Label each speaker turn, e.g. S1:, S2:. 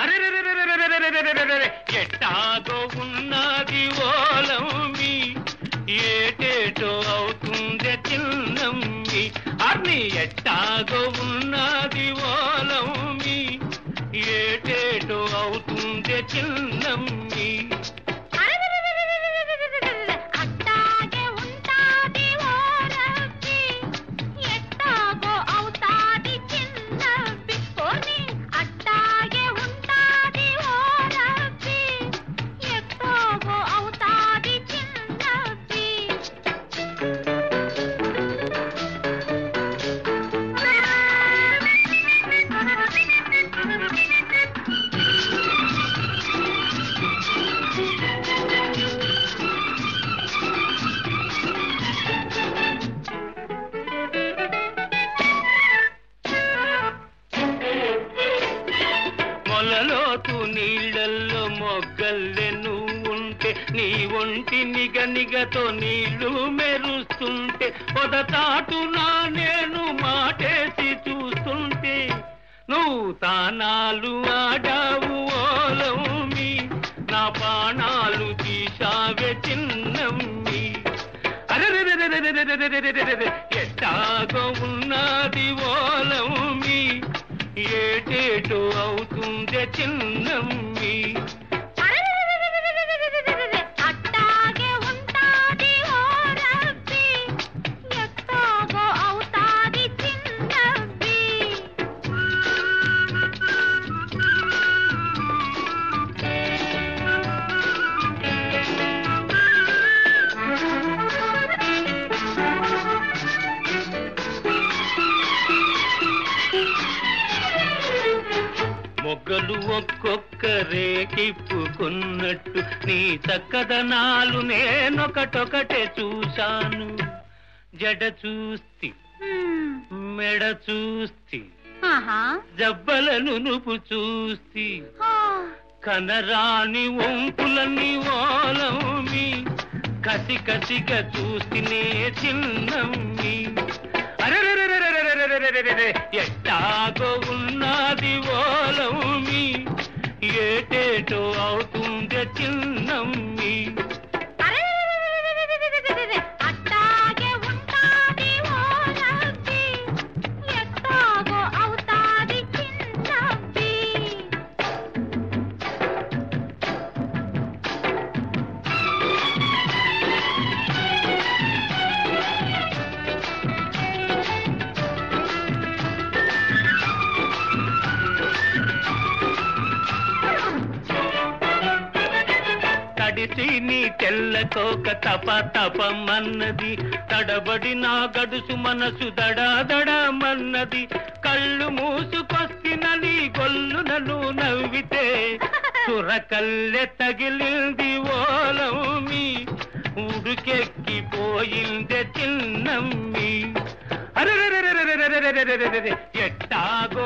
S1: అరే ఎట్టాగో ఉన్నది ఓలమ్మి ఏటేటో అవుతుందే
S2: తిన్నమ్మి అర్ని ఎట్టాగో ఉన్నది ఓలమ్మి ఏటేటో అవుతుందే చిన్నమ్మి
S1: నాకు నీళ్ళల్లో మొగ్గల్లే నువ్వుంటే నీ ఒంటి నిగ నిగతో నీళ్ళు మెరుస్తుంటే పొదతాటునా నేను మాటేసి చూస్తుంటే నువ్వు తానాలు ఆడావు ఓలమ్మి నా పానాలు తీశావే చిన్నమ్మి అరే ఎట్టాగో
S2: ఉన్నది ఓలమ్మి ఏ పెట్టేటు అవుతుందే
S1: చిన్నమ్మి ఒక్కొక్క రేకిప్పుకున్నట్టు నీ చక్కదనాలు నేనొకటొకటే చూశాను. జడ చూస్తి మెడ చూస్తి జబ్బలను నుపు చూస్తి. కనరాని ఒంపులని ఓలమ్మి కసి కసిగా చూస్తేనే చిన్నమ్మి. ఏటో అవుతుందే
S2: చిన్నం?
S1: తడిసి నీ తెల్లకోక తప తపమన్నది. తడబడి నా గడుసు మనసు దడాదడమన్నది కళ్ళు మూసుకొస్తిన నీ గొల్లునను నవ్వితే. సురకల్లె తగిలింది ఓలమ్మి ఉడుకెక్కిపోయిందే చిన్నమ్మి. అరే ఎట్టాగో